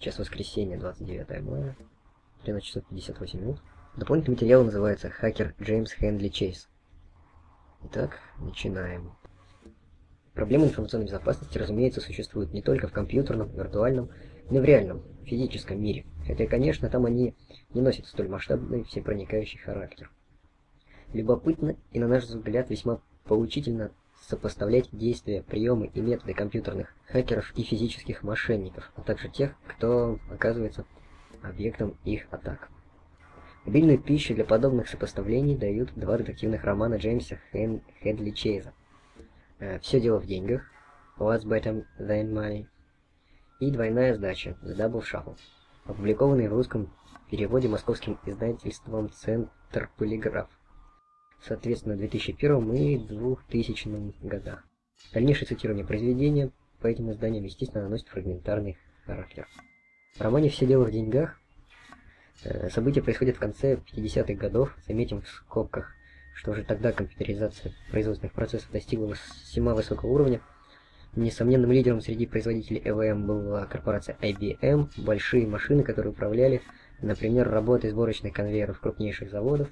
Сейчас воскресенье, 29 мая, 13 часов 58 минут. Дополнительный материал называется «Хакер Джеймс Хенли Чейз». Итак, начинаем. Проблемы информационной безопасности, разумеется, существуют не только в компьютерном, виртуальном, но и в реальном, физическом мире. Хотя, конечно, там они не носят столь масштабный всепроникающий характер. Любопытно и, на наш взгляд, весьма поучительно сопоставлять действия, приемы и методы компьютерных хакеров и физических мошенников, а также тех, кто оказывается объектом их атак. Обильную пищу для подобных сопоставлений дают два детективных романа Джеймса Хэн Хедли Чейза. Э, «Все дело в деньгах», «What's better than money» и двойная сдача «The Double Shuffle», опубликованные в русском переводе московским издательством «Центр Полиграф» соответственно, в 2001 и 2000 годах. Дальнейшее цитирование произведения по этим изданиям, естественно, наносит фрагментарный характер. В романе «Все дело в деньгах» э, события происходят в конце 50-х годов, заметим в скобках, что уже тогда компьютеризация производственных процессов достигла весьма высокого уровня. Несомненным лидером среди производителей ЭВМ была корпорация IBM, большие машины, которые управляли, например, работой сборочных конвейеров крупнейших заводов,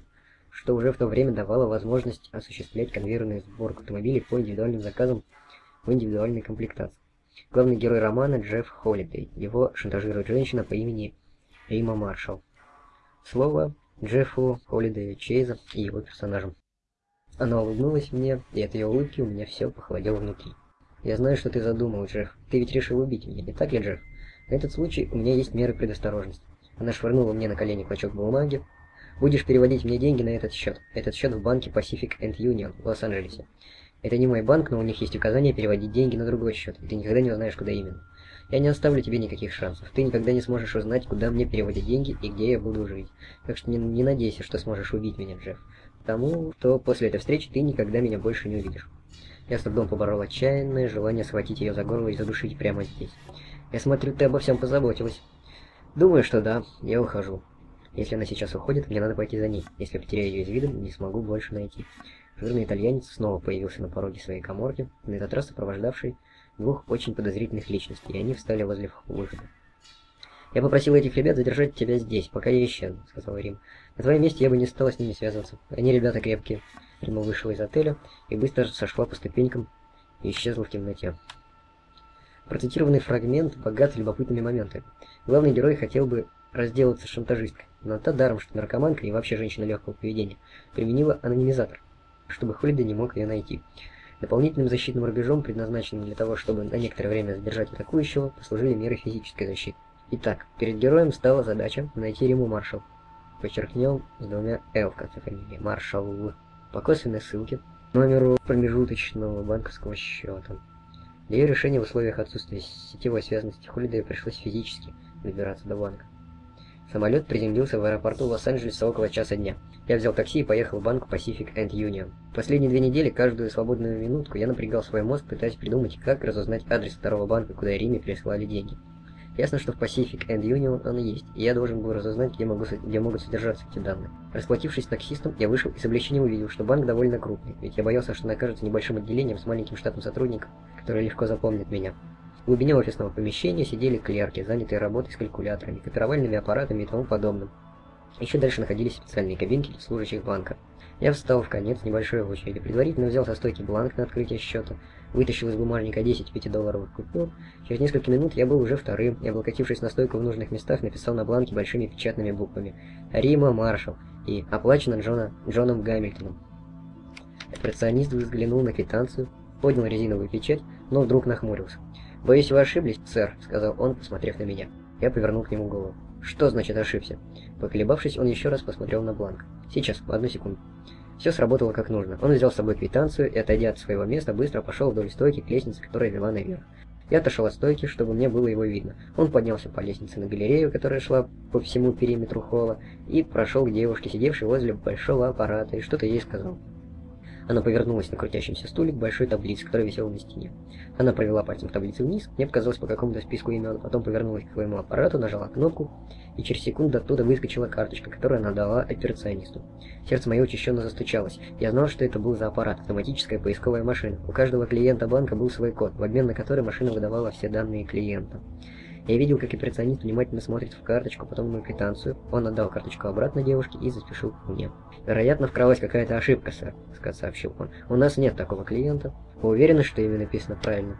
что уже в то время давало возможность осуществлять конвейерную сборку автомобилей по индивидуальным заказам в индивидуальной комплектации. Главный герой романа Джефф Холлидей. Его шантажирует женщина по имени Рима Маршалл. Слово Джеффу Холлидею Чейза и его персонажам. Она улыбнулась мне, и от ее улыбки у меня все похолодело внутри. «Я знаю, что ты задумал, Джефф. Ты ведь решил убить меня, не так ли, Джефф? На этот случай у меня есть меры предосторожности». Она швырнула мне на колени клочок бумаги, Будешь переводить мне деньги на этот счет. Этот счет в банке Pacific and Union в Лос-Анджелесе. Это не мой банк, но у них есть указание переводить деньги на другой счет, и ты никогда не узнаешь, куда именно. Я не оставлю тебе никаких шансов. Ты никогда не сможешь узнать, куда мне переводить деньги и где я буду жить. Так что не, не надейся, что сможешь убить меня, Джефф. Потому что после этой встречи ты никогда меня больше не увидишь. Я с трудом поборол отчаянное желание схватить ее за горло и задушить прямо здесь. Я смотрю, ты обо всем позаботилась. Думаю, что да, я ухожу. Если она сейчас уходит, мне надо пойти за ней. Если потеряю ее из вида, не смогу больше найти. Жирный итальянец снова появился на пороге своей коморки, на этот раз сопровождавший двух очень подозрительных личностей, и они встали возле выхода. «Я попросил этих ребят задержать тебя здесь, пока я исчезну», — сказал Рим. «На твоем месте я бы не стала с ними связываться. Они ребята крепкие». Рима вышла из отеля и быстро сошла по ступенькам и исчезла в темноте. Процитированный фрагмент богат любопытными моментами. Главный герой хотел бы разделаться с шантажисткой, но та даром, что наркоманка и вообще женщина легкого поведения, применила анонимизатор, чтобы Холида не мог ее найти. Дополнительным защитным рубежом, предназначенным для того, чтобы на некоторое время задержать атакующего, послужили меры физической защиты. Итак, перед героем стала задача найти Риму Маршал. Подчеркнем с двумя «л» в конце фамилии. Маршал. По косвенной ссылке номеру промежуточного банковского счета. Для ее решения в условиях отсутствия сетевой связанности Холидея пришлось физически добираться до банка. Самолет приземлился в аэропорту Лос-Анджелеса около часа дня. Я взял такси и поехал в банк Pacific and Union. Последние две недели, каждую свободную минутку, я напрягал свой мозг, пытаясь придумать, как разузнать адрес второго банка, куда Риме прислали деньги. Ясно, что в Pacific and Union он есть, и я должен был разузнать, где, могу, где могут содержаться эти данные. Расплатившись таксистом, я вышел и с облегчением увидел, что банк довольно крупный, ведь я боялся, что он окажется небольшим отделением с маленьким штатом сотрудников, которые легко запомнят меня. В глубине офисного помещения сидели клерки, занятые работой с калькуляторами, копировальными аппаратами и тому подобным. Еще дальше находились специальные кабинки для служащих банка. Я встал в конец небольшой очереди, предварительно взял со стойки бланк на открытие счета, вытащил из бумажника 10 5-долларовых купюр. Через несколько минут я был уже вторым, и, облокотившись на стойку в нужных местах, написал на бланке большими печатными буквами «Рима Маршал» и «Оплачено Джона, Джоном Гамильтоном». Операционист взглянул на квитанцию, поднял резиновую печать, но вдруг нахмурился. «Боюсь, вы ошиблись, сэр», — сказал он, посмотрев на меня. Я повернул к нему голову. «Что значит ошибся?» Поколебавшись, он еще раз посмотрел на бланк. «Сейчас, одну секунду». Все сработало как нужно. Он взял с собой квитанцию и, отойдя от своего места, быстро пошел вдоль стойки к лестнице, которая вела наверх. Я отошел от стойки, чтобы мне было его видно. Он поднялся по лестнице на галерею, которая шла по всему периметру холла, и прошел к девушке, сидевшей возле большого аппарата, и что-то ей сказал. Она повернулась на крутящемся стуле к большой таблице, которая висела на стене. Она провела пальцем в таблице вниз, мне показалось по какому-то списку имен, потом повернулась к своему аппарату, нажала кнопку, и через секунду оттуда выскочила карточка, которую она дала операционисту. Сердце мое учащенно застучалось. Я знал, что это был за аппарат, автоматическая поисковая машина. У каждого клиента банка был свой код, в обмен на который машина выдавала все данные клиента. Я видел, как операционист внимательно смотрит в карточку, потом на квитанцию. Он отдал карточку обратно девушке и заспешил к мне. «Вероятно, вкралась какая-то ошибка, сэр», — сообщил он. «У нас нет такого клиента. Вы уверены, что имя написано правильно?»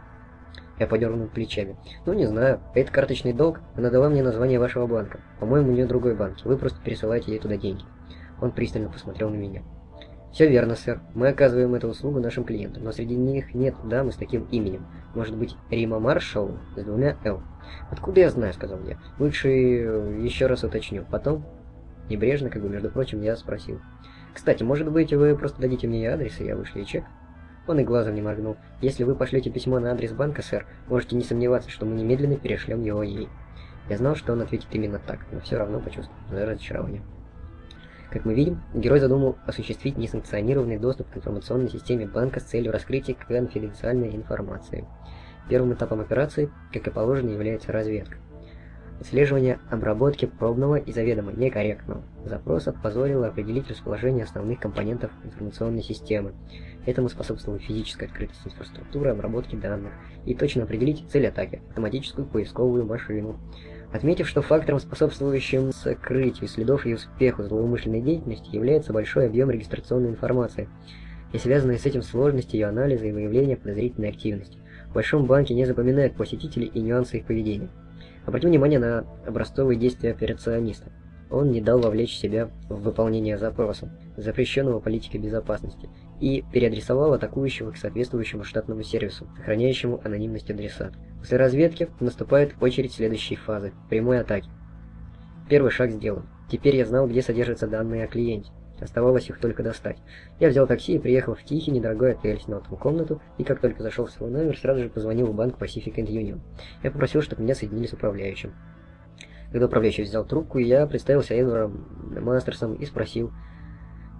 Я подернул плечами. «Ну, не знаю. Это карточный долг. Она дала мне название вашего банка. По-моему, у нее другой банк. Вы просто пересылаете ей туда деньги». Он пристально посмотрел на меня. «Все верно, сэр. Мы оказываем эту услугу нашим клиентам, но среди них нет дамы с таким именем. Может быть, Рима Маршалл с двумя «Л». «Откуда я знаю?» — сказал я. «Лучше еще раз уточню. Потом...» Небрежно, как бы, между прочим, я спросил. «Кстати, может быть, вы просто дадите мне адрес, и я вышлю чек?» Он и глазом не моргнул. «Если вы пошлете письмо на адрес банка, сэр, можете не сомневаться, что мы немедленно перешлем его ей». Я знал, что он ответит именно так, но все равно почувствовал разочарование. Как мы видим, герой задумал осуществить несанкционированный доступ к информационной системе банка с целью раскрытия конфиденциальной информации. Первым этапом операции, как и положено, является разведка. Отслеживание обработки пробного и заведомо некорректного запроса позволило определить расположение основных компонентов информационной системы. Этому способствовала физическая открытость инфраструктуры обработки данных и точно определить цель атаки – автоматическую поисковую машину. Отметив, что фактором, способствующим сокрытию следов и успеху злоумышленной деятельности, является большой объем регистрационной информации и связанные с этим сложности ее анализа и выявления подозрительной активности. В большом банке не запоминают посетителей и нюансы их поведения. Обратим внимание на образцовые действия операциониста. Он не дал вовлечь себя в выполнение запроса, запрещенного политикой безопасности, и переадресовал атакующего к соответствующему штатному сервису, сохраняющему анонимность адресата. После разведки наступает очередь следующей фазы – прямой атаки. Первый шаг сделан. Теперь я знал, где содержатся данные о клиенте. Оставалось их только достать. Я взял такси и приехал в тихий, недорогой отель, снял там комнату, и как только зашел в свой номер, сразу же позвонил в банк Pacific and Union. Я попросил, чтобы меня соединили с управляющим. Когда управляющий взял трубку, я представился Эдвардом Мастерсом и спросил,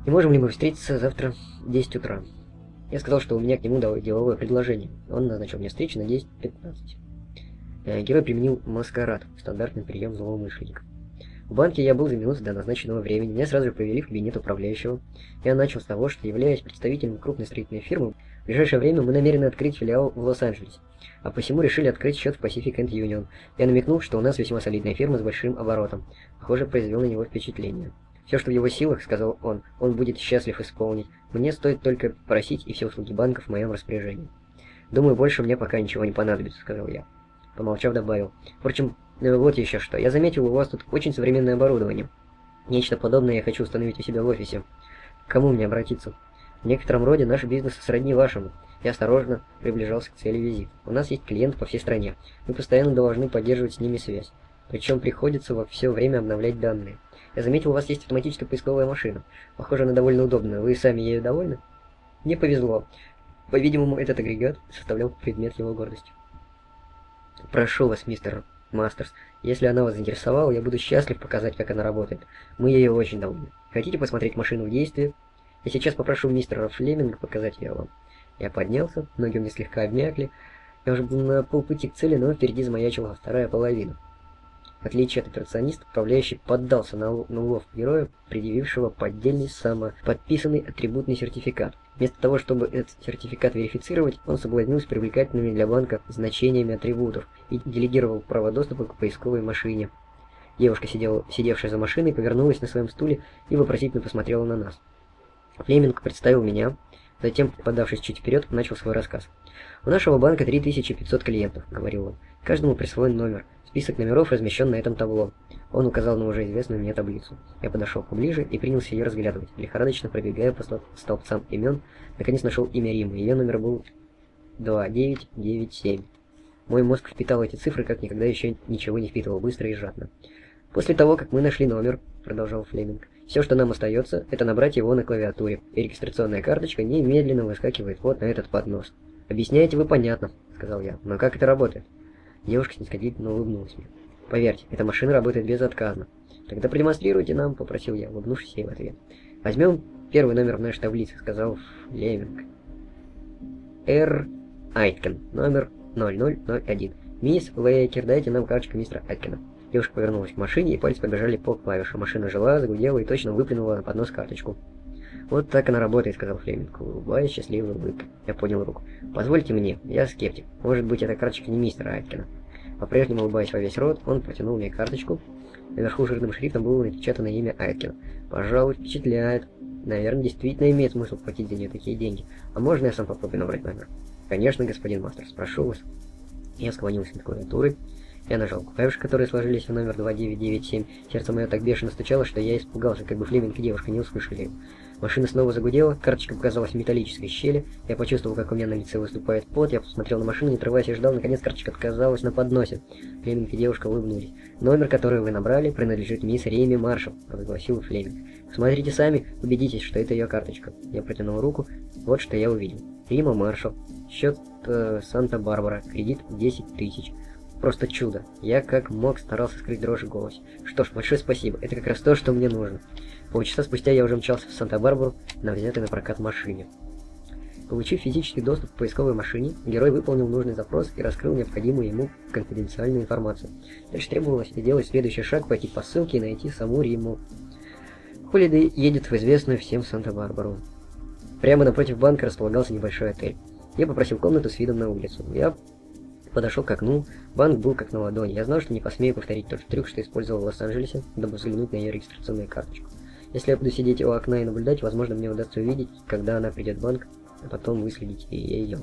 не можем ли мы встретиться завтра в 10 утра. Я сказал, что у меня к нему дало деловое предложение. Он назначил мне встречу на 10.15. Э, герой применил маскарад, стандартный прием злоумышленников. В банке я был за минуту до назначенного времени. Меня сразу же повели в кабинет управляющего. Я начал с того, что, являясь представителем крупной строительной фирмы, в ближайшее время мы намерены открыть филиал в Лос-Анджелесе. А посему решили открыть счет в Pacific and Union. Я намекнул, что у нас весьма солидная фирма с большим оборотом. Похоже, произвел на него впечатление. Все, что в его силах, сказал он, он будет счастлив исполнить. Мне стоит только просить, и все услуги банка в моем распоряжении. Думаю, больше мне пока ничего не понадобится, сказал я. Помолчав, добавил. Впрочем, э, вот еще что. Я заметил, у вас тут очень современное оборудование. Нечто подобное я хочу установить у себя в офисе. К кому мне обратиться? В некотором роде наш бизнес сродни вашему. Я осторожно приближался к цели визита. У нас есть клиенты по всей стране. Мы постоянно должны поддерживать с ними связь. Причем приходится во все время обновлять данные. Я заметил, у вас есть автоматическая поисковая машина. Похоже, она довольно удобная. Вы сами ею довольны? Мне повезло. По-видимому, этот агрегат составлял предмет его гордости. Прошу вас, мистер Мастерс, если она вас заинтересовала, я буду счастлив показать, как она работает. Мы ею очень довольны. Хотите посмотреть машину в действии? Я сейчас попрошу мистера Флеминга показать ее вам. Я поднялся, ноги у меня слегка обмякли. Я уже был на полпути к цели, но впереди замаячила вторая половина. В отличие от операциониста, управляющий поддался на, на улов героя, предъявившего поддельный самоподписанный атрибутный сертификат. Вместо того, чтобы этот сертификат верифицировать, он соблазнился привлекательными для банка значениями атрибутов и делегировал право доступа к поисковой машине. Девушка, сидела, сидевшая за машиной, повернулась на своем стуле и вопросительно посмотрела на нас. Флеминг представил меня, затем, подавшись чуть вперед, начал свой рассказ. «У нашего банка 3500 клиентов», — говорил он. «Каждому присвоен номер. Список номеров размещен на этом табло. Он указал на уже известную мне таблицу. Я подошел поближе и принялся ее разглядывать, лихорадочно пробегая по столбцам имен. Наконец нашел имя Римы. Ее номер был 2997. Мой мозг впитал эти цифры, как никогда еще ничего не впитывал, быстро и жадно. После того, как мы нашли номер, продолжал Флеминг, все, что нам остается, это набрать его на клавиатуре, и регистрационная карточка немедленно выскакивает вот на этот поднос. «Объясняете вы понятно», — сказал я, — «но как это работает?» Девушка снисходительно улыбнулась мне. «Поверьте, эта машина работает безотказно. Тогда продемонстрируйте нам», — попросил я, улыбнувшись ей в ответ. «Возьмем первый номер в нашей таблице», — сказал Леминг. Р. Айткен, номер 0001. «Мисс Лейкер, дайте нам карточку мистера Айткена». Девушка повернулась к машине, и пальцы побежали по клавишам. Машина жила, загудела и точно выплюнула на поднос карточку. «Вот так она работает», — сказал Флеминг, улыбаясь счастливой улыбкой. Я поднял руку. «Позвольте мне, я скептик. Может быть, эта карточка не мистера Айткина». По-прежнему улыбаясь во весь рот, он протянул мне карточку. Наверху жирным шрифтом было напечатано имя Айткина. Пожалуй, впечатляет. Наверное, действительно имеет смысл платить за нее такие деньги. А можно я сам попробую набрать номер? Конечно, господин Мастерс, прошу вас. Я склонился над клавиатурой. Я нажал клавиши, которые сложились в номер 2997. Сердце мое так бешено стучало, что я испугался, как бы Флеминг и девушка не услышали его. Машина снова загудела, карточка показалась в металлической щели. Я почувствовал, как у меня на лице выступает пот. Я посмотрел на машину, не отрываясь и ждал. Наконец карточка отказалась на подносе. Флеминг и девушка улыбнулись. «Номер, который вы набрали, принадлежит мисс Рейми Маршалл», — провозгласил Флеминг. «Смотрите сами, убедитесь, что это ее карточка». Я протянул руку. Вот что я увидел. Рима Маршалл. Счет э, Санта-Барбара. Кредит 10 тысяч. Просто чудо. Я как мог старался скрыть дрожь в голосе. Что ж, большое спасибо. Это как раз то, что мне нужно. Полчаса спустя я уже мчался в Санта-Барбару на взятой на прокат машине. Получив физический доступ к поисковой машине, герой выполнил нужный запрос и раскрыл необходимую ему конфиденциальную информацию. Дальше требовалось сделать следующий шаг, пойти по ссылке и найти саму Риму. Холидей едет в известную всем Санта-Барбару. Прямо напротив банка располагался небольшой отель. Я попросил комнату с видом на улицу. Я подошел к окну, банк был как на ладони. Я знал, что не посмею повторить тот трюк, что использовал в Лос-Анджелесе, дабы взглянуть на ее регистрационную карточку. Если я буду сидеть у окна и наблюдать, возможно, мне удастся увидеть, когда она придет в банк, а потом выследить ее.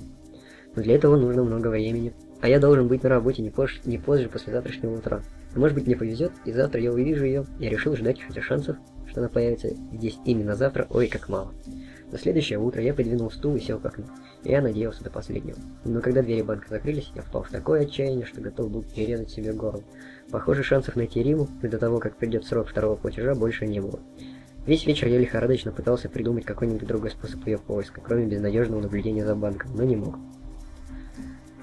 Но для этого нужно много времени. А я должен быть на работе не позже, не позже послезавтрашнего утра. А может быть мне повезет, и завтра я увижу ее. Я решил ждать, хотя шансов, что она появится здесь именно завтра, ой, как мало. На следующее утро я подвинул стул и сел к окну. Я надеялся до последнего. Но когда двери банка закрылись, я впал в такое отчаяние, что готов был перерезать себе горло. Похоже, шансов найти Риму до того, как придет срок второго платежа, больше не было. Весь вечер я лихорадочно пытался придумать какой-нибудь другой способ ее поиска, кроме безнадежного наблюдения за банком, но не мог.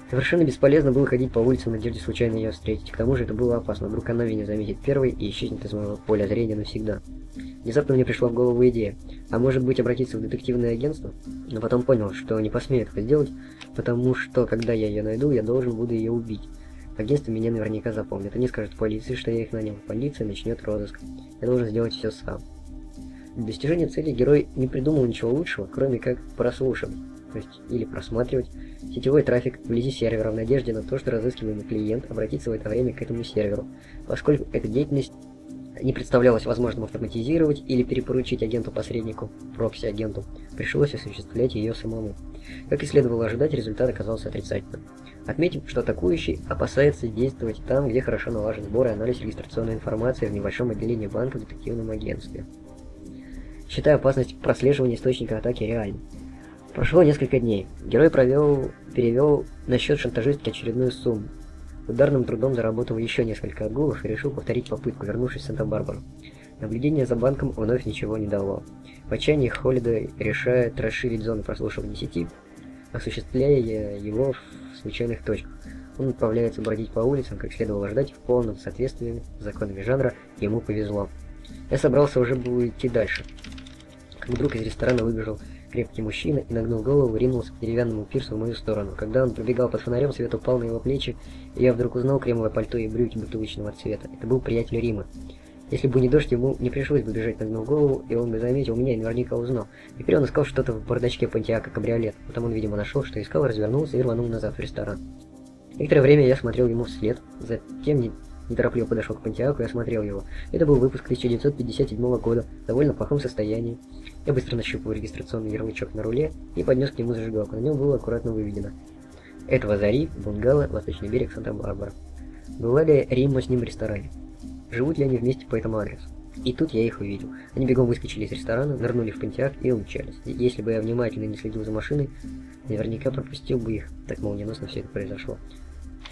Совершенно бесполезно было ходить по улице в надежде случайно ее встретить. К тому же это было опасно. Вдруг она меня заметит первой и исчезнет из моего поля зрения навсегда. Внезапно мне пришла в голову идея. А может быть обратиться в детективное агентство? Но потом понял, что не посмею этого сделать, потому что когда я ее найду, я должен буду ее убить. Агентство меня наверняка запомнит. Они скажут полиции, что я их нанял. Полиция начнет розыск. Я должен сделать все сам. Достижения цели герой не придумал ничего лучшего, кроме как прослушивать, то есть или просматривать сетевой трафик вблизи сервера в надежде на то, что разыскиваемый клиент обратится в это время к этому серверу, поскольку эта деятельность не представлялось возможным автоматизировать или перепоручить агенту-посреднику, прокси-агенту, пришлось осуществлять ее самому. Как и следовало ожидать, результат оказался отрицательным. Отметим, что атакующий опасается действовать там, где хорошо налажен сбор и анализ регистрационной информации в небольшом отделении банка в детективном агентстве считая опасность прослеживания источника атаки реальной. Прошло несколько дней. Герой провел, перевел на счет шантажистки очередную сумму. Ударным трудом заработал еще несколько отгулов и решил повторить попытку, вернувшись в Санта-Барбару. Наблюдение за банком вновь ничего не дало. В отчаянии Холлида решает расширить зону прослушивания сети, осуществляя его в случайных точках. Он отправляется бродить по улицам, как следовало ждать, в полном соответствии с законами жанра, ему повезло. Я собрался уже было идти дальше, Вдруг из ресторана выбежал крепкий мужчина и, нагнув голову, ринулся к деревянному пирсу в мою сторону. Когда он пробегал под фонарем, свет упал на его плечи, и я вдруг узнал кремовое пальто и брюки бутылочного цвета. Это был приятель Римы. Если бы не дождь, ему не пришлось бы бежать нагнув голову, и он бы заметил меня и наверняка узнал. Теперь он искал что-то в бардачке Пантиака кабриолет. Потом он, видимо, нашел, что искал, развернулся и рванул назад в ресторан. Некоторое время я смотрел ему вслед, затем Неторопливо подошел к Пантиаку и осмотрел его. Это был выпуск 1957 года, довольно плохом состоянии. Я быстро нащупал регистрационный ярлычок на руле и поднес к нему зажигалку. На нем было аккуратно выведено. Этого Зари, Бунгало, Восточный берег, Санта-Барбара. Была ли Римма с ним в ресторане? Живут ли они вместе по этому адресу? И тут я их увидел. Они бегом выскочили из ресторана, нырнули в Пантиак и умчались. Если бы я внимательно не следил за машиной, наверняка пропустил бы их. Так молниеносно все это произошло.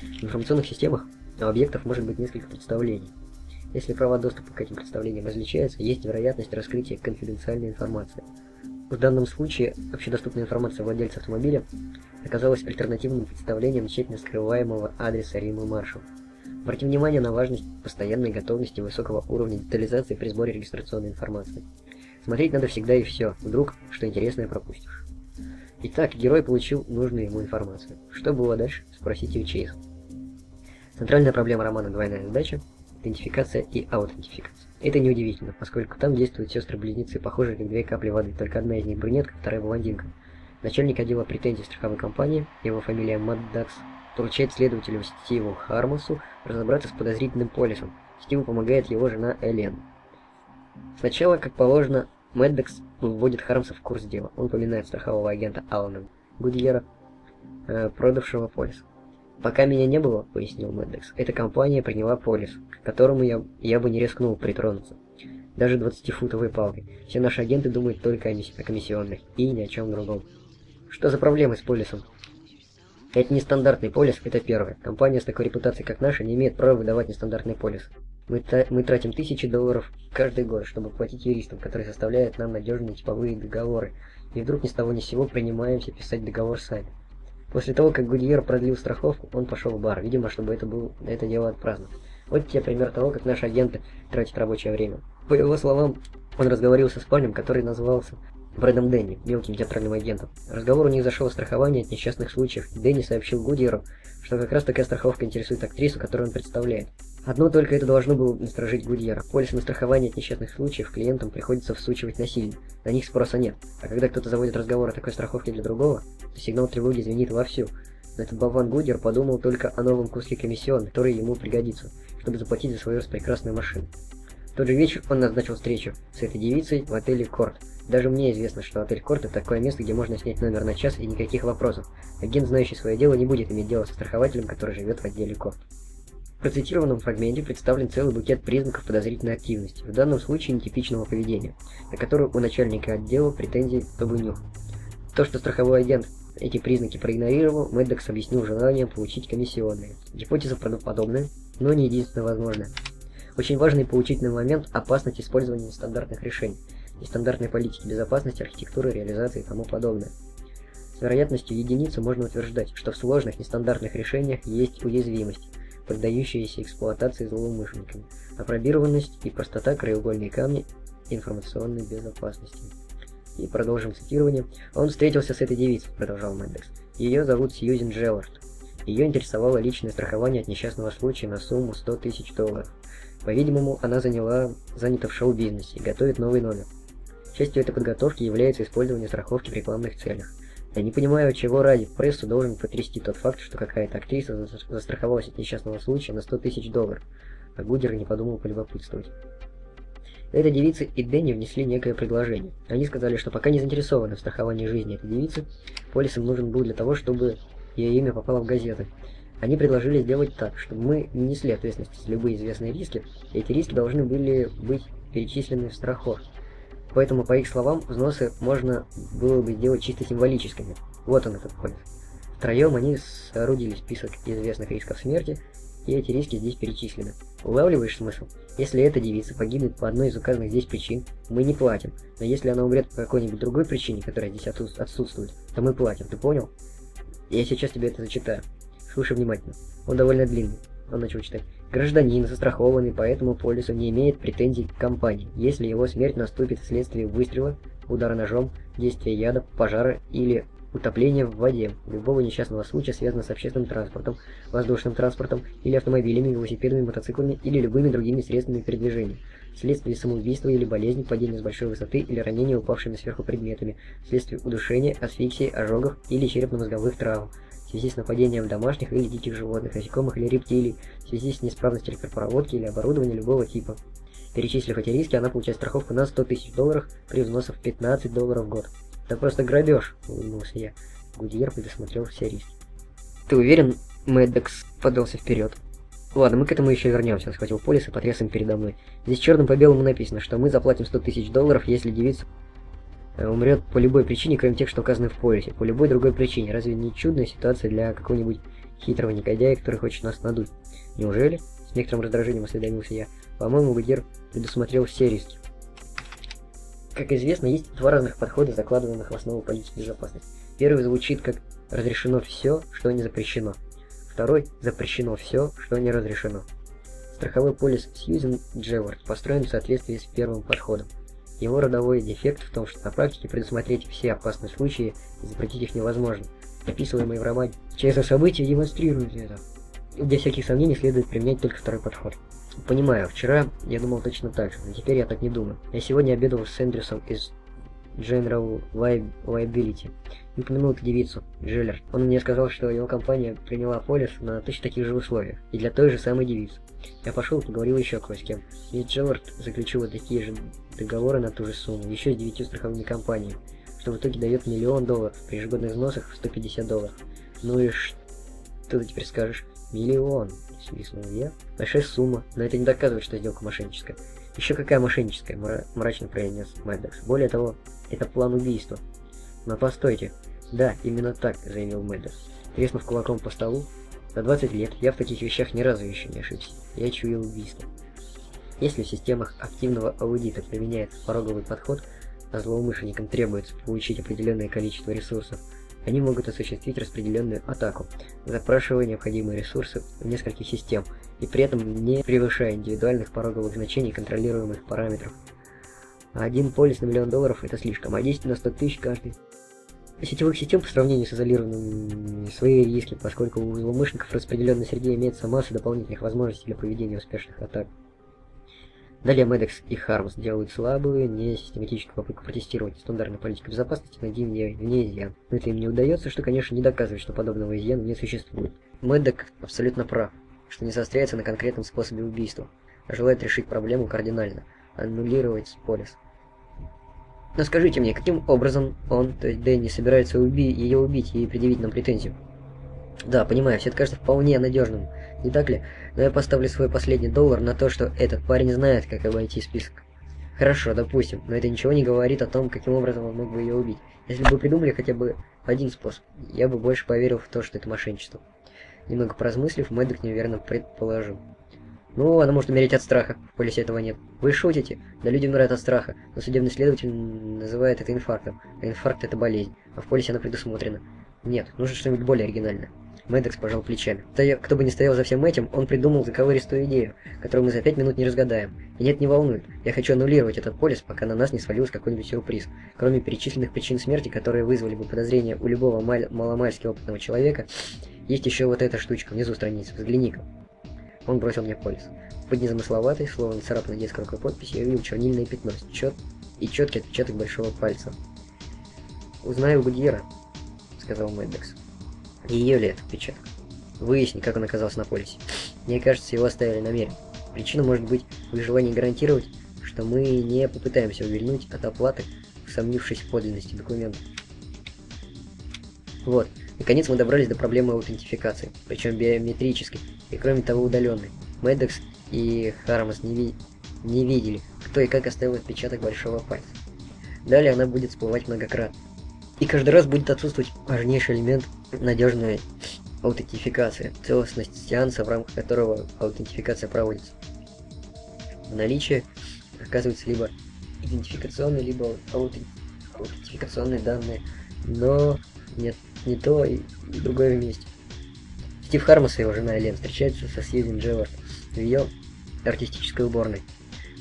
В информационных системах у объектов может быть несколько представлений. Если права доступа к этим представлениям различаются, есть вероятность раскрытия конфиденциальной информации. В данном случае общедоступная информация владельца автомобиля оказалась альтернативным представлением тщательно скрываемого адреса Римы Маршал. Обратим внимание на важность постоянной готовности высокого уровня детализации при сборе регистрационной информации. Смотреть надо всегда и все, вдруг что интересное пропустишь. Итак, герой получил нужную ему информацию. Что было дальше? Спросите у Чейза. Центральная проблема романа «Двойная задача» – идентификация и аутентификация. Это неудивительно, поскольку там действуют сестры-близнецы, похожие как две капли воды, только одна из них брюнетка, вторая блондинка. Начальник отдела претензий страховой компании, его фамилия Маддакс, поручает следователю Стиву Хармусу разобраться с подозрительным полисом. Стиву помогает его жена Элен. Сначала, как положено, Мэддекс вводит Хармса в курс дела. Он поминает страхового агента Алана Гудьера, э, продавшего полис. «Пока меня не было», — пояснил Мэддекс, — «эта компания приняла полис, к которому я, я бы не рискнул притронуться. Даже 20-футовой палкой. Все наши агенты думают только о, о комиссионных и ни о чем другом. Что за проблемы с полисом? Это нестандартный полис, это первое. Компания с такой репутацией, как наша, не имеет права выдавать нестандартный полис. Мы, мы тратим тысячи долларов каждый год, чтобы платить юристам, которые составляют нам надежные типовые договоры, и вдруг ни с того ни с сего принимаемся писать договор сами. После того, как Гудьер продлил страховку, он пошел в бар, видимо, чтобы это, был, это дело отпраздновать. Вот тебе пример того, как наши агенты тратят рабочее время. По его словам, он разговаривался с парнем, который назывался Брэдом Дэнни, мелким театральным агентом. Разговор у них зашел о страховании от несчастных случаев. Дэнни сообщил Гудьеру, что как раз такая страховка интересует актрису, которую он представляет. Одно только это должно было насторожить Гудьера. Полис на страхование от несчастных случаев клиентам приходится всучивать насильно. На них спроса нет. А когда кто-то заводит разговор о такой страховке для другого, то сигнал тревоги звенит вовсю. Но этот болван Гудьер подумал только о новом куске комиссион, который ему пригодится, чтобы заплатить за свою распрекрасную машину. В тот же вечер он назначил встречу с этой девицей в отеле Корт. Даже мне известно, что отель Корт это такое место, где можно снять номер на час и никаких вопросов. Агент, знающий свое дело, не будет иметь дело со страхователем, который живет в отделе Корт. В процитированном фрагменте представлен целый букет признаков подозрительной активности, в данном случае нетипичного поведения, на которую у начальника отдела претензий Табунюх. То, что страховой агент эти признаки проигнорировал, Мэддокс объяснил желанием получить комиссионные. Гипотеза правдоподобная, но не единственно возможная. Очень важный поучительный момент – опасность использования нестандартных решений, нестандартной политики безопасности, архитектуры, реализации и тому подобное. С вероятностью единицы можно утверждать, что в сложных нестандартных решениях есть уязвимость, поддающаяся эксплуатации злоумышленниками, апробированность и простота краеугольные камни информационной безопасности. И продолжим цитирование. Он встретился с этой девицей, продолжал Мэндекс. Ее зовут Сьюзен Джеллард. Ее интересовало личное страхование от несчастного случая на сумму 100 тысяч долларов. По-видимому, она заняла, занята в шоу-бизнесе и готовит новый номер. Частью этой подготовки является использование страховки в рекламных целях. Я не понимаю, чего ради прессу должен потрясти тот факт, что какая-то актриса застраховалась от несчастного случая на 100 тысяч долларов, а Гудер не подумал полюбопытствовать. Эта девица и Дэнни внесли некое предложение. Они сказали, что пока не заинтересованы в страховании жизни этой девицы, полис им нужен был для того, чтобы ее имя попало в газеты, они предложили сделать так, чтобы мы не несли ответственности за любые известные риски, и эти риски должны были быть перечислены в страховке. Поэтому, по их словам, взносы можно было бы сделать чисто символическими. Вот он этот полис. Втроем они соорудили список известных рисков смерти, и эти риски здесь перечислены. Улавливаешь смысл? Если эта девица погибнет по одной из указанных здесь причин, мы не платим. Но если она умрет по какой-нибудь другой причине, которая здесь отсутствует, то мы платим. Ты понял? Я сейчас тебе это зачитаю. Слушай внимательно. Он довольно длинный. Он начал читать. Гражданин, застрахованный по этому полису, не имеет претензий к компании, если его смерть наступит вследствие выстрела, удара ножом, действия яда, пожара или утопления в воде, любого несчастного случая, связанного с общественным транспортом, воздушным транспортом или автомобилями, велосипедами, мотоциклами или любыми другими средствами передвижения, вследствие самоубийства или болезни, падения с большой высоты или ранения упавшими сверху предметами, вследствие удушения, асфиксии, ожогов или черепно-мозговых травм, связи с нападением домашних или диких животных, насекомых или рептилий, в связи с неисправностью электропроводки или оборудования любого типа. Перечислив эти риски, она получает страховку на 100 тысяч долларов при взносах 15 долларов в год. Это просто грабеж, улыбнулся я. Гудьер предусмотрел все риски. Ты уверен, Мэддекс подался вперед? Ладно, мы к этому еще вернемся, схватил полис и потряс им передо мной. Здесь черным по белому написано, что мы заплатим 100 тысяч долларов, если девица умрет по любой причине, кроме тех, что указаны в полисе. По любой другой причине. Разве не чудная ситуация для какого-нибудь хитрого негодяя, который хочет нас надуть? Неужели? С некоторым раздражением осведомился я. По-моему, Гудер предусмотрел все риски. Как известно, есть два разных подхода, закладываемых в основу политики безопасности. Первый звучит как «разрешено все, что не запрещено». Второй «запрещено все, что не разрешено». Страховой полис Сьюзен Джевард построен в соответствии с первым подходом. Его родовой дефект в том, что на практике предусмотреть все опасные случаи и запретить их невозможно. Описываемый в романе «Через события демонстрирует это». Для всяких сомнений следует применять только второй подход. Понимаю, вчера я думал точно так же, но теперь я так не думаю. Я сегодня обедал с Эндрюсом из General Liability. Не упомянул эту девицу, Джеллер. Он мне сказал, что его компания приняла полис на точно таких же условиях, и для той же самой девицы. Я пошел и поговорил еще кое с кем. И Джеллард заключил вот такие же договоры на ту же сумму, еще с девятью страховыми компаниями, что в итоге дает миллион долларов при ежегодных взносах в 150 долларов. Ну и что ты теперь скажешь? Миллион, свистнул я. Большая сумма, но это не доказывает, что сделка мошенническая. Еще какая мошенническая, мра мрачно произнес Мэддокс. Более того, это план убийства. Но постойте. Да, именно так, заявил Мэддокс. Треснув кулаком по столу, за 20 лет я в таких вещах ни разу еще не ошибся. Я чуял убийство. Если в системах активного аудита применяется пороговый подход, а злоумышленникам требуется получить определенное количество ресурсов, они могут осуществить распределенную атаку, запрашивая необходимые ресурсы в нескольких систем, и при этом не превышая индивидуальных пороговых значений контролируемых параметров. Один полис на миллион долларов это слишком, а 10 на 100 тысяч каждый. Сетевых систем по сравнению с изолированными свои риски, поскольку у злоумышленников распределенной среде имеется масса дополнительных возможностей для проведения успешных атак. Далее Медекс и Хармс делают слабую, несистематическую попытку протестировать стандартную политику безопасности, найти в ней, в ней изъян. Но это им не удается, что, конечно, не доказывает, что подобного изъяна не существует. Медек абсолютно прав, что не заостряется на конкретном способе убийства, а желает решить проблему кардинально, аннулировать полис. Но скажите мне, каким образом он, то есть Дэнни, собирается уби ее убить и предъявить нам претензию? Да, понимаю, все это кажется вполне надежным, не так ли? Но я поставлю свой последний доллар на то, что этот парень знает, как обойти список. Хорошо, допустим, но это ничего не говорит о том, каким образом он мог бы ее убить. Если бы придумали хотя бы один способ, я бы больше поверил в то, что это мошенничество. Немного поразмыслив, Мэддок неверно предположил. Ну, она может умереть от страха. В этого нет. Вы шутите? Да люди умирают от страха. Но судебный следователь называет это инфарктом. А инфаркт это болезнь. А в полисе она предусмотрена. Нет, нужно что-нибудь более оригинальное. Мэддокс пожал плечами. Кто бы ни стоял за всем этим, он придумал заковыристую идею, которую мы за пять минут не разгадаем. И нет, не волнует. Я хочу аннулировать этот полис, пока на нас не свалился какой-нибудь сюрприз. Кроме перечисленных причин смерти, которые вызвали бы подозрения у любого маль маломальски опытного человека, есть еще вот эта штучка внизу страницы. Взгляни-ка. Он бросил мне полис. Под незамысловатой, словно царапной детской рукой подписи, я увидел чернильное пятно чет... и четкий отпечаток большого пальца. «Узнаю Гудьера», — сказал Мэддекс. Ее ли это отпечаток? Выясни, как он оказался на полисе. Мне кажется, его оставили намеренно. Причина может быть в желании гарантировать, что мы не попытаемся увильнуть от оплаты, сомнившись в подлинности документа. Вот, наконец мы добрались до проблемы аутентификации, причем биометрической, и кроме того удаленной. Мэддокс и Хармас не, ви не видели, кто и как оставил отпечаток большого пальца. Далее она будет всплывать многократно. И каждый раз будет отсутствовать важнейший элемент надежной аутентификации, целостность сеанса, в рамках которого аутентификация проводится. В наличии оказываются либо идентификационные, либо аутентификационные данные, но нет, не то и, и другое вместе. Стив Хармас и его жена Элен встречаются со Сьюзен Джевард в ее артистической уборной.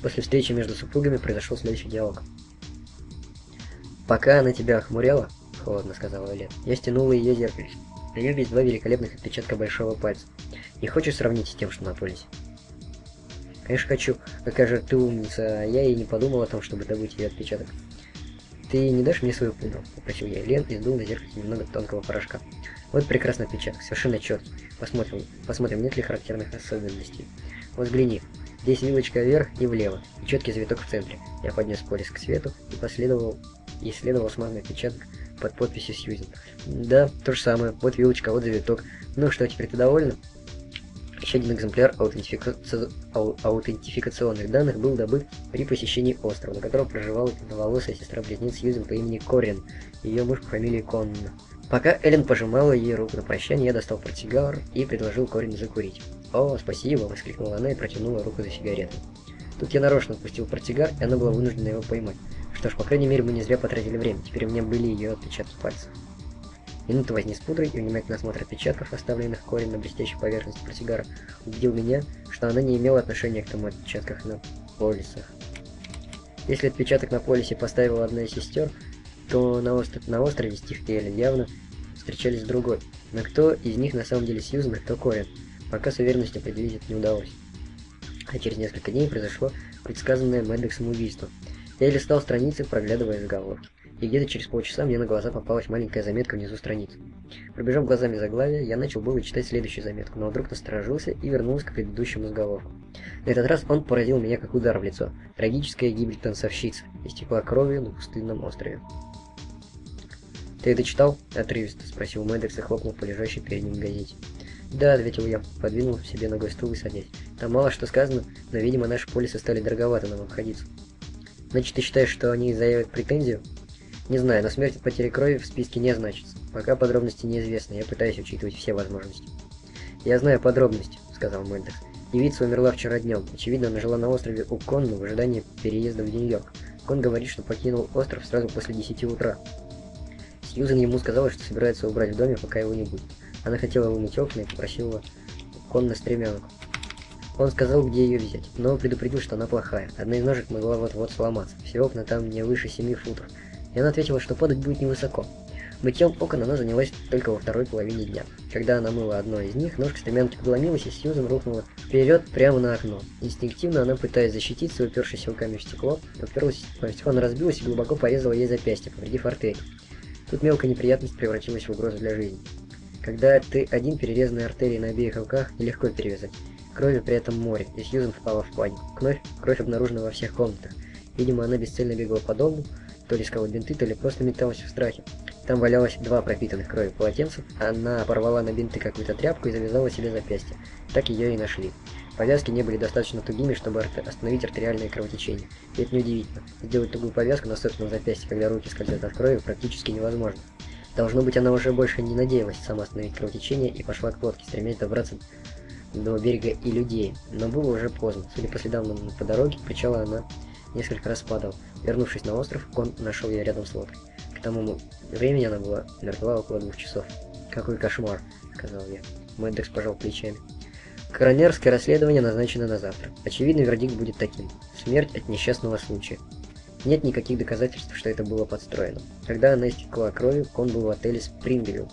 После встречи между супругами произошел следующий диалог. «Пока она тебя охмуряла, — холодно сказала Элен, — я стянула ее зеркальце. На нем есть два великолепных отпечатка большого пальца. Не хочешь сравнить с тем, что на полисе?» «Конечно хочу. Какая же ты умница, я и не подумал о том, чтобы добыть ее отпечаток». «Ты не дашь мне свою пудру?» — попросил я Элен и сдул на зеркальце немного тонкого порошка. «Вот прекрасный отпечаток, совершенно четкий. Посмотрим, посмотрим, нет ли характерных особенностей. Вот взгляни, Здесь вилочка вверх и влево, и четкий завиток в центре. Я поднес полис к свету и последовал исследовал смазанный отпечаток под подписью Сьюзен. Да, то же самое. Вот вилочка, вот завиток. Ну что, теперь ты довольна? Еще один экземпляр аутентифика... ау... аутентификационных данных был добыт при посещении острова, на котором проживала пятноволосая сестра-близнец Сьюзен по имени Корин, ее муж по фамилии Конн. Пока Эллен пожимала ей руку на прощание, я достал портсигар и предложил Корин закурить. «О, спасибо!» — воскликнула она и протянула руку за сигаретой. Тут я нарочно отпустил портсигар, и она была вынуждена его поймать. Что ж, по крайней мере, мы не зря потратили время, теперь у меня были ее отпечатки пальцев. Минута возни с пудрой и внимательный осмотр отпечатков, оставленных Корин на блестящей поверхности портсигара, убедил меня, что она не имела отношения к тому отпечатках на полисах. Если отпечаток на полисе поставила одна из сестер, то на, остров, на острове Стив и Эллен явно встречались с другой. Но кто из них на самом деле Сьюзан, а кто Корин? пока с уверенностью это не удалось. А через несколько дней произошло предсказанное Мэддексом убийство. Я листал страницы, проглядывая заголовки. И где-то через полчаса мне на глаза попалась маленькая заметка внизу страницы. Пробежав глазами заглавие, я начал было читать следующую заметку, но вдруг насторожился и вернулся к предыдущему заголовку. На этот раз он поразил меня как удар в лицо. Трагическая гибель танцовщицы истекла кровью на пустынном острове. «Ты это читал?» — отрывисто спросил Мэддокс и хлопнул по лежащей перед ним газете. «Да», — ответил я, подвинул себе ногой стул и садясь. «Там мало что сказано, но, видимо, наши полисы стали дороговато нам обходиться». «Значит, ты считаешь, что они заявят претензию?» «Не знаю, но смерть от потери крови в списке не значится. Пока подробности неизвестны, я пытаюсь учитывать все возможности». «Я знаю подробности», — сказал Мэддокс. Девица умерла вчера днем. Очевидно, она жила на острове Уконну в ожидании переезда в Нью-Йорк. Кон говорит, что покинул остров сразу после 10 утра. Сьюзен ему сказала, что собирается убрать в доме, пока его не будет. Она хотела вымыть окна и попросила кон на стремянку. Он сказал, где ее взять, но предупредил, что она плохая. Одна из ножек могла вот-вот сломаться. Все окна там не выше 7 футов. И она ответила, что падать будет невысоко. Мытьем окон она занялась только во второй половине дня. Когда она мыла одно из них, ножка стремянки подломилась, и Сьюзен рухнула вперед прямо на окно. Инстинктивно она, пытаясь защититься, упершись руками в стекло, уперлась в стекло, она разбилась и глубоко порезала ей запястье, повредив артерию. Тут мелкая неприятность превратилась в угрозу для жизни. Когда ты один перерезанные артерии на обеих руках, нелегко перевязать. Крови при этом море, и Сьюзен впала в панику. Кровь, кровь обнаружена во всех комнатах. Видимо, она бесцельно бегала по дому, то ли бинты, то ли просто металась в страхе. Там валялось два пропитанных кровью полотенца, она порвала на бинты какую-то тряпку и завязала себе запястье. Так ее и нашли. Повязки не были достаточно тугими, чтобы остановить артериальное кровотечение. И это неудивительно. Сделать тугую повязку на собственном запястье, когда руки скользят от крови, практически невозможно. Должно быть, она уже больше не надеялась сама остановить кровотечение и пошла к лодке, стремясь добраться до берега и людей. Но было уже поздно. Судя по следам по дороге, причала она несколько раз падала. Вернувшись на остров, он нашел ее рядом с лодкой. К тому времени она была мертва около двух часов. «Какой кошмар!» — сказал я. Мэддекс пожал плечами. Коронерское расследование назначено на завтра. Очевидно, вердикт будет таким. Смерть от несчастного случая. Нет никаких доказательств, что это было подстроено. Когда она истекла кровью, он был в отеле Спрингвилл,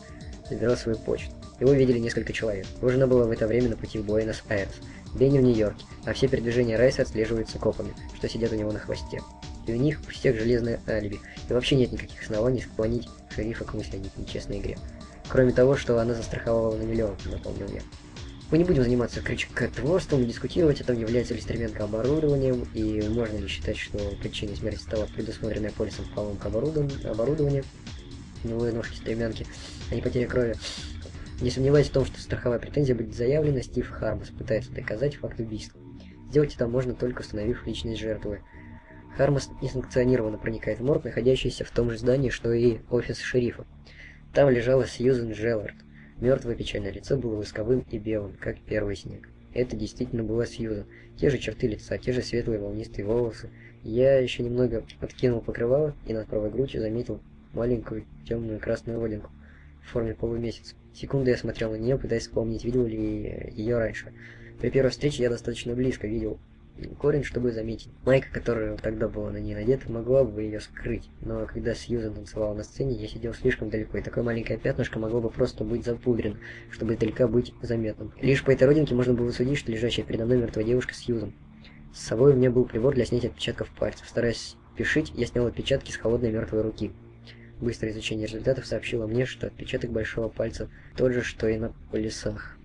забирал свою почту. Его видели несколько человек. Его жена была в это время на пути в Буэнос-Айрес, Дэнни в Нью-Йорке, а все передвижения Райса отслеживаются копами, что сидят у него на хвосте. И у них у всех железное алиби, и вообще нет никаких оснований склонить шерифа к мысли о нечестной игре. Кроме того, что она застраховала на миллион, напомнил я. Мы не будем заниматься крючкотворством, дискутировать о том, является ли стременка оборудованием, и можно ли считать, что причиной смерти стала предусмотренная полисом поломка оборудования, новые ножки стремянки, а не потеря крови. Не сомневаясь в том, что страховая претензия будет заявлена, Стив Хармас пытается доказать факт убийства. Сделать это можно только установив личность жертвы. Хармас несанкционированно проникает в морг, находящийся в том же здании, что и офис шерифа. Там лежала Сьюзен Джеллард, Мертвое печальное лицо было восковым и белым, как первый снег. Это действительно была Сьюзан. Те же черты лица, те же светлые волнистые волосы. Я еще немного откинул покрывало и над правой грудью заметил маленькую темную красную родинку в форме полумесяца. Секунду я смотрел на нее, пытаясь вспомнить, видел ли ее раньше. При первой встрече я достаточно близко видел корень, чтобы заметить. Майка, которая тогда была на ней надета, могла бы ее скрыть, но когда Сьюзан танцевала на сцене, я сидел слишком далеко, и такое маленькое пятнышко могло бы просто быть запудрено, чтобы издалека быть заметным. Лишь по этой родинке можно было судить, что лежащая передо мной мертвая девушка Сьюзан. С собой у меня был прибор для снятия отпечатков пальцев. Стараясь пишить, я снял отпечатки с холодной мертвой руки. Быстрое изучение результатов сообщило мне, что отпечаток большого пальца тот же, что и на полисах.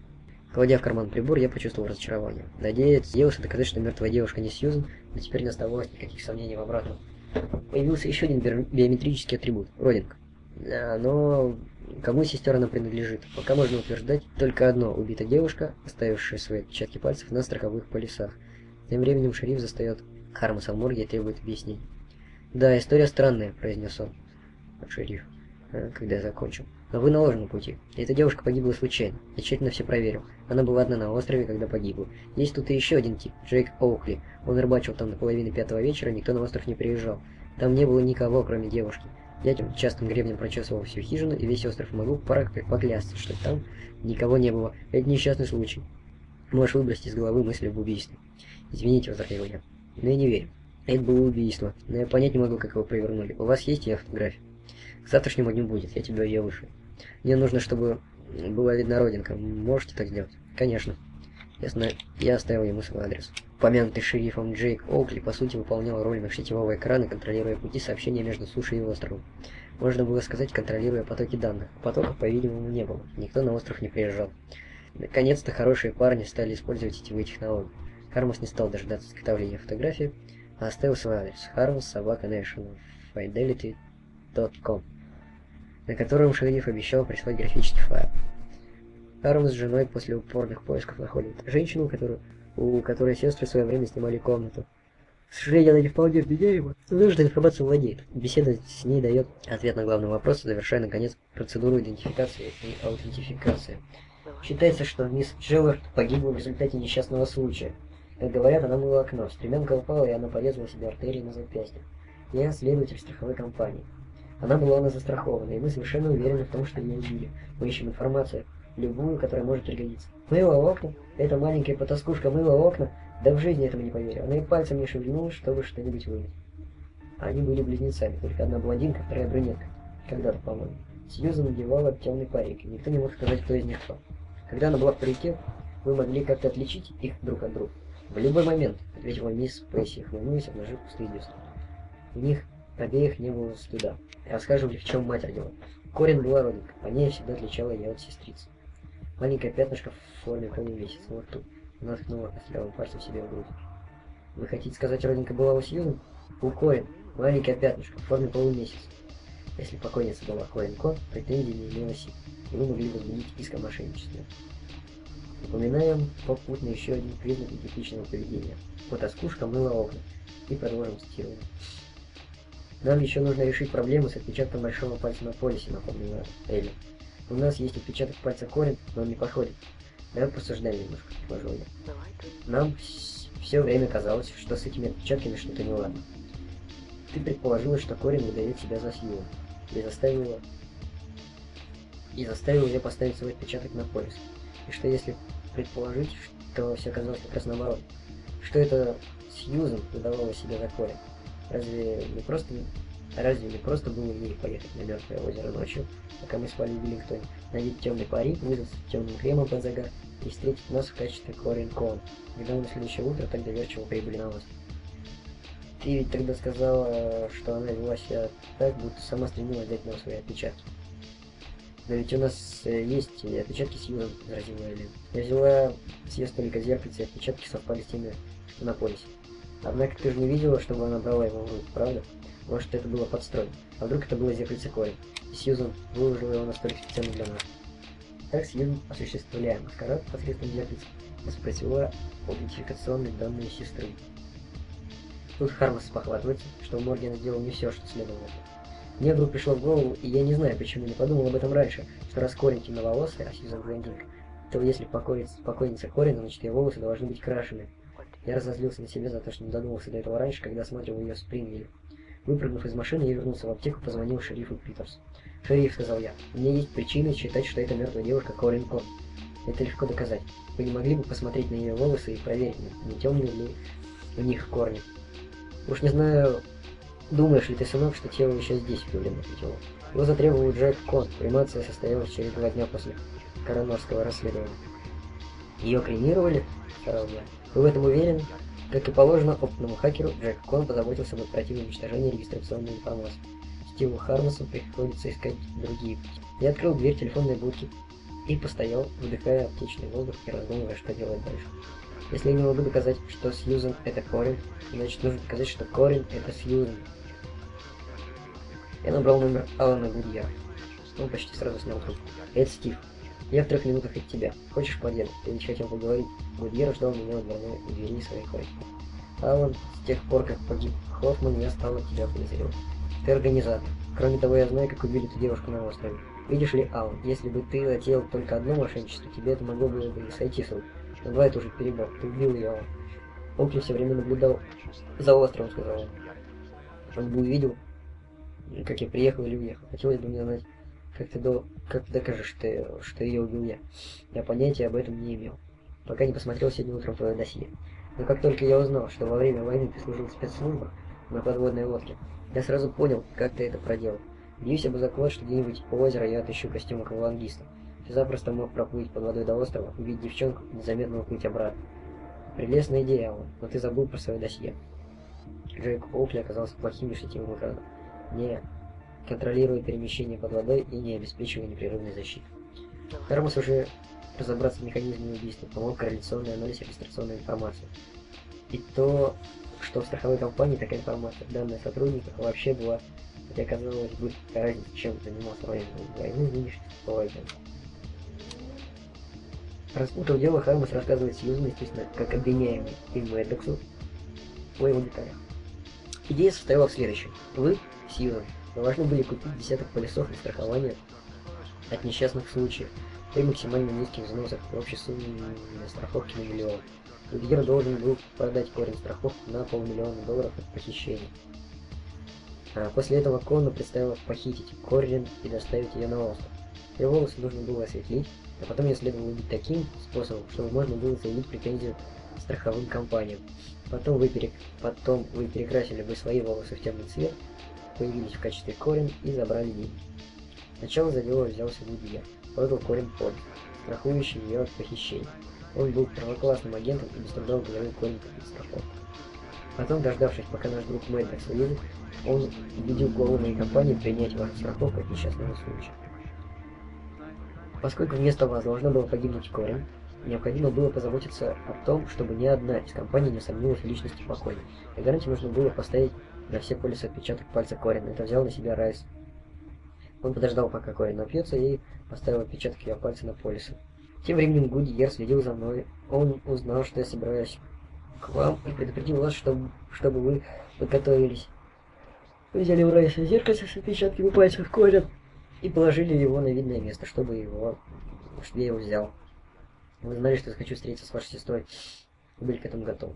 Кладя в карман прибор, я почувствовал разочарование. Надеялся доказать, что мертвая девушка не Сьюзен, но теперь не оставалось никаких сомнений в обратном. Появился еще один биометрический атрибут – родинг. Но кому сестер она принадлежит? Пока можно утверждать только одно – убита девушка, оставившая свои отпечатки пальцев на страховых полисах. Тем временем шериф застает Хармаса в морге и требует объяснений. «Да, история странная», – произнес он. Шериф, э, когда закончил. Но вы на ложном пути. Эта девушка погибла случайно. Я тщательно все проверил. Она была одна на острове, когда погибла. Есть тут и еще один тип, Джейк Оукли. Он рыбачил там до половины пятого вечера, никто на остров не приезжал. Там не было никого, кроме девушки. Я этим частым гребнем прочесывал всю хижину и весь остров могу поклясться, что там никого не было. Это несчастный случай. Можешь выбросить из головы мысли об убийстве. Извините, возразил я. Но я не верю. Это было убийство, но я понять не могу, как его провернули. У вас есть ее фотография? К завтрашнему дню будет, я тебе ее вышлю. Мне нужно, чтобы была видна родинка. Можете так сделать? Конечно. Ясно, я оставил ему свой адрес. Помянутый шерифом Джейк Оукли, по сути, выполнял роль межсетевого экрана, контролируя пути сообщения между сушей и островом. Можно было сказать, контролируя потоки данных. Потоков, по-видимому, не было. Никто на остров не приезжал. Наконец-то хорошие парни стали использовать сетевые технологии. Хармус не стал дожидаться изготовления фотографии, а оставил свой адрес Хармус собака National Fidelity.com, на котором шериф обещал прислать графический файл. Хармус с женой после упорных поисков находит женщину, которую, у которой сестры в свое время снимали комнату. К сожалению, она не вполне вменяема, но нужная информация владеет. Беседа с ней дает ответ на главный вопрос, завершая, наконец, процедуру идентификации и аутентификации. Считается, что мисс Джиллард погибла в результате несчастного случая. Как говорят, она мыла окно, стремянка упала, и она порезала себе артерии на запястье. Я следователь страховой компании. Она была на застрахована, и мы совершенно уверены в том, что ее убили. Мы ищем информацию, любую, которая может пригодиться. Мыла окна? Эта маленькая потаскушка мыла окна? Да в жизни этому не поверю. Она и пальцем не шевельнула, чтобы что-нибудь вымыть. Они были близнецами, только одна блондинка, вторая брюнетка. Когда-то, по-моему. Сьюзан надевала темный парик, и никто не мог сказать, кто из них кто. Когда она была в парике, вы могли как-то отличить их друг от друга. В любой момент, ответила мисс Пейси, хмыльнулась, обнажив пустые десны. У них обеих не было стыда. Рассказывали, в чем мать родила. Корин была родинка, по ней всегда отличала ее от сестрицы. Маленькое пятнышко в форме полумесяца во рту. Она ткнула костлявым пальцем себе в грудь. Вы хотите сказать, родинка была у Сьюзен? У Корин. Маленькое пятнышко в форме полумесяца. Если покойница была Корин Ко, претензий не имела сил, и вы могли возбудить иск о мошенничестве. Упоминаем попутно еще один признак нетипичного поведения. Потаскушка мыла окна. И продолжим цитирование. Нам еще нужно решить проблему с отпечатком большого пальца на полисе, напомнила Элли. У нас есть отпечаток пальца Корин, но он не подходит. Давай порассуждаем немножко, предложил я. Нам все время казалось, что с этими отпечатками что-то неладно. Ты предположила, что Корин выдает себя за Сью, и заставила и заставил ее поставить свой отпечаток на полис. И что если предположить, что все оказалось как раз наоборот? Что это Сьюзен выдавала себя за Корин? Разве не просто Разве не просто было ей поехать на мертвое озеро ночью, пока мы спали в Веллингтоне, надеть темный парик, вызваться темным кремом под загар и встретить нас в качестве Корин Кон, когда мы на следующее утро так доверчиво прибыли на остров? Ты ведь тогда сказала, что она вела себя так, будто сама стремилась дать нам свои отпечатки. Но ведь у нас э, есть отпечатки Сьюзан, возразила Эллен. Я взяла с ее столика зеркальце, и отпечатки совпали с теми, что на полисе. Однако ты же не видела, чтобы она брала его в руку, правда? Может, это было подстрой. А вдруг это было зеркальце Кори? И Сьюзан выложила его на столик специально для нас. Так Сьюзан, осуществляя маскарад посредством зеркальца, воспроизвела аутентификационные данные сестры. Тут Хармас спохватывается, что Морген сделал не все, что следовало. Мне вдруг пришло в голову, и я не знаю, почему не подумал об этом раньше, что раз Корин темноволосый, а Сьюзан блондинка, то если покойница, покойница Корина, значит ее волосы должны быть крашены. Я разозлился на себя за то, что не додумался до этого раньше, когда осматривал ее Спрингвилле. Выпрыгнув из машины, я вернулся в аптеку, позвонил шерифу Питерс. «Шериф», — сказал я, — «у меня есть причины считать, что это мертвая девушка Корин Кон. Это легко доказать. Вы не могли бы посмотреть на ее волосы и проверить, не темные ли у них корни? Уж не знаю, Думаешь ли ты, сынок, что тело еще здесь, уверенно ответил. Его затребовал Джек Кон. Кремация состоялась через два дня после коронарского расследования. Ее кремировали? Сказал я. Вы в этом уверены? Как и положено опытному хакеру, Джек Кон позаботился об оперативном уничтожении регистрационной информации. Стиву Хармасу приходится искать другие пути. Я открыл дверь телефонной будки и постоял, вдыхая аптечный воздух и раздумывая, что делать дальше. Если я не могу доказать, что Сьюзен это Корин, значит нужно доказать, что Корин это Сьюзен. Я набрал номер Алана Гудьяра. Он почти сразу снял трубку. Это Стив. Я в трех минутах от тебя. Хочешь подъеду? Ты не хотел поговорить. Гудьер ждал меня у дверной двери своей квартиры. Алан, с тех пор, как погиб Хоффман, я стал от тебя подозревать. Ты организатор. Кроме того, я знаю, как убили эту девушку на острове. Видишь ли, Алан, если бы ты затеял только одно мошенничество, тебе это могло бы и сойти с рук. Но два это уже перебор. Ты убил ее, Алан. Окли все время наблюдал за островом, сказал он. Он бы увидел, как я приехал или уехал. Хотелось бы мне знать, как ты, до... как докажешь, что, что ее убил я. Я понятия об этом не имел, пока не посмотрел сегодня утром твое досье. Но как только я узнал, что во время войны ты служил в спецслужбах на подводной лодке, я сразу понял, как ты это проделал. Бьюсь об заклад, что где-нибудь у озера я отыщу костюм аквалангиста. Ты запросто мог проплыть под водой до острова, увидеть девчонку и незаметно уплыть обратно. Прелестная идея, Аллан, но ты забыл про свое досье. Джейк Оукли оказался плохим решительным ужасом. Не контролируя перемещение под водой и не обеспечивая непрерывной защиты. Термос уже разобраться в механизме убийства, помог корреляционный анализ регистрационной информации. И то, что в страховой компании такая информация, данные сотрудников вообще была, хотя казалось бы, разница, чем занимался во время войны нынешний страховой. Распутав дело, Хармас рассказывает Сьюзан, естественно, как обвиняемый и Мэддоксу по его деталях. Идея состояла в следующем. Вы, Сьюзан, вы должны были купить десяток полисов на страхование от несчастных случаев при максимально низких взносах в общей сумме страховки на миллион. Рудгер должен был продать корень страховки на полмиллиона долларов от похищения. А после этого Конну представила похитить Коррин и доставить ее на остров. Ее волосы нужно было осветлить, а потом ее следовало убить таким способом, чтобы можно было заявить претензию страховым компаниям. Потом вы, перек... Потом вы перекрасили бы свои волосы в темный цвет, появились в качестве корень и забрали деньги. Сначала за дело взялся Гудьер, продал корень Форд, страхующий ее от похищения. Он был первоклассным агентом и без труда уговорил корень купить страховку. Потом, дождавшись, пока наш друг Мэддокс уедет, он убедил главные компании принять вашу страховку от несчастного случая. Поскольку вместо вас должно было погибнуть корень, необходимо было позаботиться о том, чтобы ни одна из компаний не сомнилась в личности покойной. Для гарантии нужно было поставить на все полисы отпечаток пальца Корин. Это взял на себя Райс. Он подождал, пока Корин напьется, и поставил отпечаток ее пальца на полисы. Тем временем Гудьер следил за мной. Он узнал, что я собираюсь к вам, и предупредил вас, чтобы, чтобы вы подготовились. Взяли у Райса зеркальце с отпечатками пальцев Корин и положили его на видное место, чтобы его, чтобы я его взял. Вы знали, что я хочу встретиться с вашей сестрой. Вы были к этому готовы.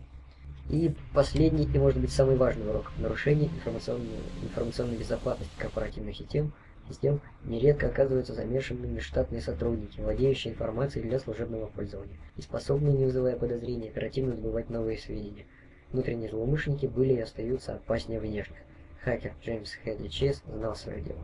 И последний, и может быть самый важный урок. Нарушение информационной, информационной безопасности корпоративных систем, систем нередко оказываются замешанными штатные сотрудники, владеющие информацией для служебного пользования и способные, не вызывая подозрений, оперативно добывать новые сведения. Внутренние злоумышленники были и остаются опаснее внешних. Хакер Джеймс Хедли Чейз знал свое дело.